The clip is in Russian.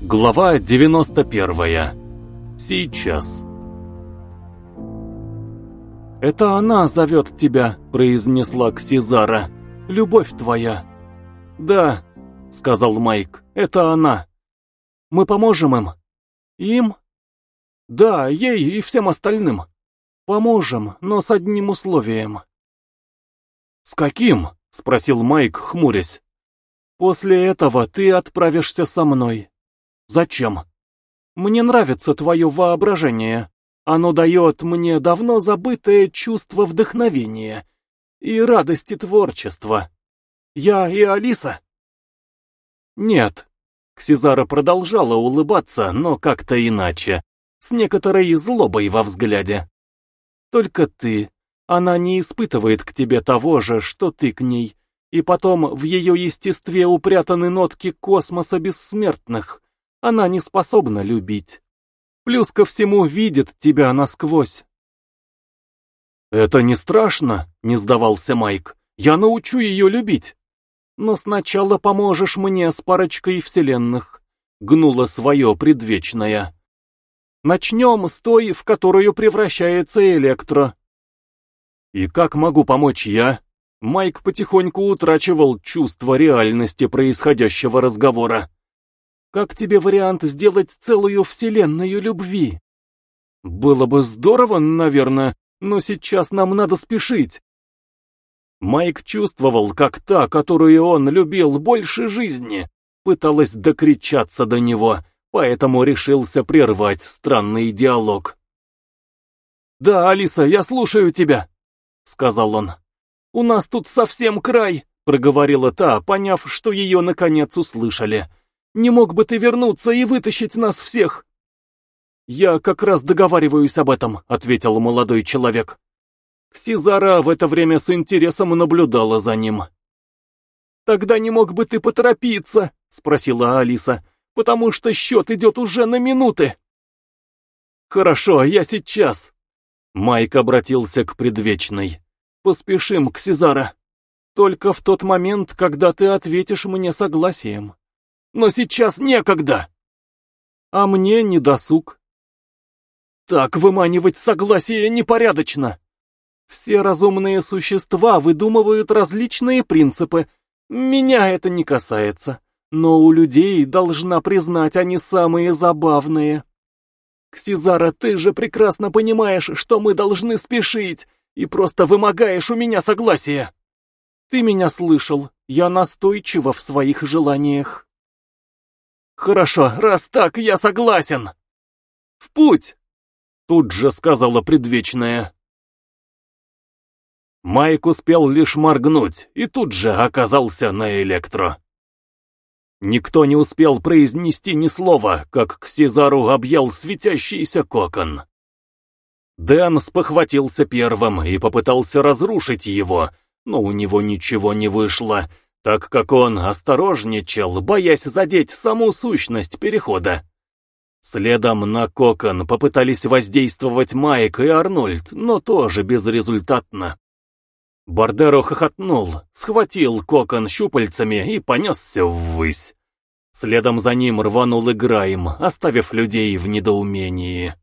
Глава 91. Сейчас. «Это она зовет тебя», — произнесла Ксизара. «Любовь твоя». «Да», — сказал Майк, — «это она. Мы поможем им». «Им?» «Да, ей и всем остальным. Поможем, но с одним условием». «С каким?» — спросил Майк, хмурясь. «После этого ты отправишься со мной». Зачем? Мне нравится твое воображение. Оно дает мне давно забытое чувство вдохновения и радости творчества. Я и Алиса? Нет. Ксизара продолжала улыбаться, но как-то иначе, с некоторой злобой во взгляде. Только ты. Она не испытывает к тебе того же, что ты к ней, и потом в ее естестве упрятаны нотки космоса бессмертных — она не способна любить. Плюс ко всему видит тебя насквозь. «Это не страшно», — не сдавался Майк. «Я научу ее любить». «Но сначала поможешь мне с парочкой вселенных», — гнула свое предвечное. «Начнем с той, в которую превращается Электро». «И как могу помочь я?» Майк потихоньку утрачивал чувство реальности происходящего разговора. Как тебе вариант сделать целую вселенную любви? Было бы здорово, наверное, но сейчас нам надо спешить. Майк чувствовал, как та, которую он любил больше жизни, пыталась докричаться до него, поэтому решился прервать странный диалог. «Да, Алиса, я слушаю тебя», — сказал он. «У нас тут совсем край», — проговорила та, поняв, что ее наконец услышали. Не мог бы ты вернуться и вытащить нас всех?» «Я как раз договариваюсь об этом», — ответил молодой человек. Сизара в это время с интересом наблюдала за ним. «Тогда не мог бы ты поторопиться?» — спросила Алиса. «Потому что счет идет уже на минуты». «Хорошо, я сейчас». Майк обратился к предвечной. «Поспешим, к Ксизара. Только в тот момент, когда ты ответишь мне согласием но сейчас некогда. А мне не досуг. Так выманивать согласие непорядочно. Все разумные существа выдумывают различные принципы. Меня это не касается. Но у людей, должна признать, они самые забавные. Ксизара, ты же прекрасно понимаешь, что мы должны спешить, и просто вымогаешь у меня согласия. Ты меня слышал, я настойчива в своих желаниях. «Хорошо, раз так, я согласен!» «В путь!» — тут же сказала предвечная. Майк успел лишь моргнуть и тут же оказался на электро. Никто не успел произнести ни слова, как к Сезару объял светящийся кокон. Дэн спохватился первым и попытался разрушить его, но у него ничего не вышло, так как он осторожничал, боясь задеть саму сущность перехода. Следом на кокон попытались воздействовать Майк и Арнольд, но тоже безрезультатно. Бардеро хохотнул, схватил кокон щупальцами и понесся ввысь. Следом за ним рванул Играем, оставив людей в недоумении.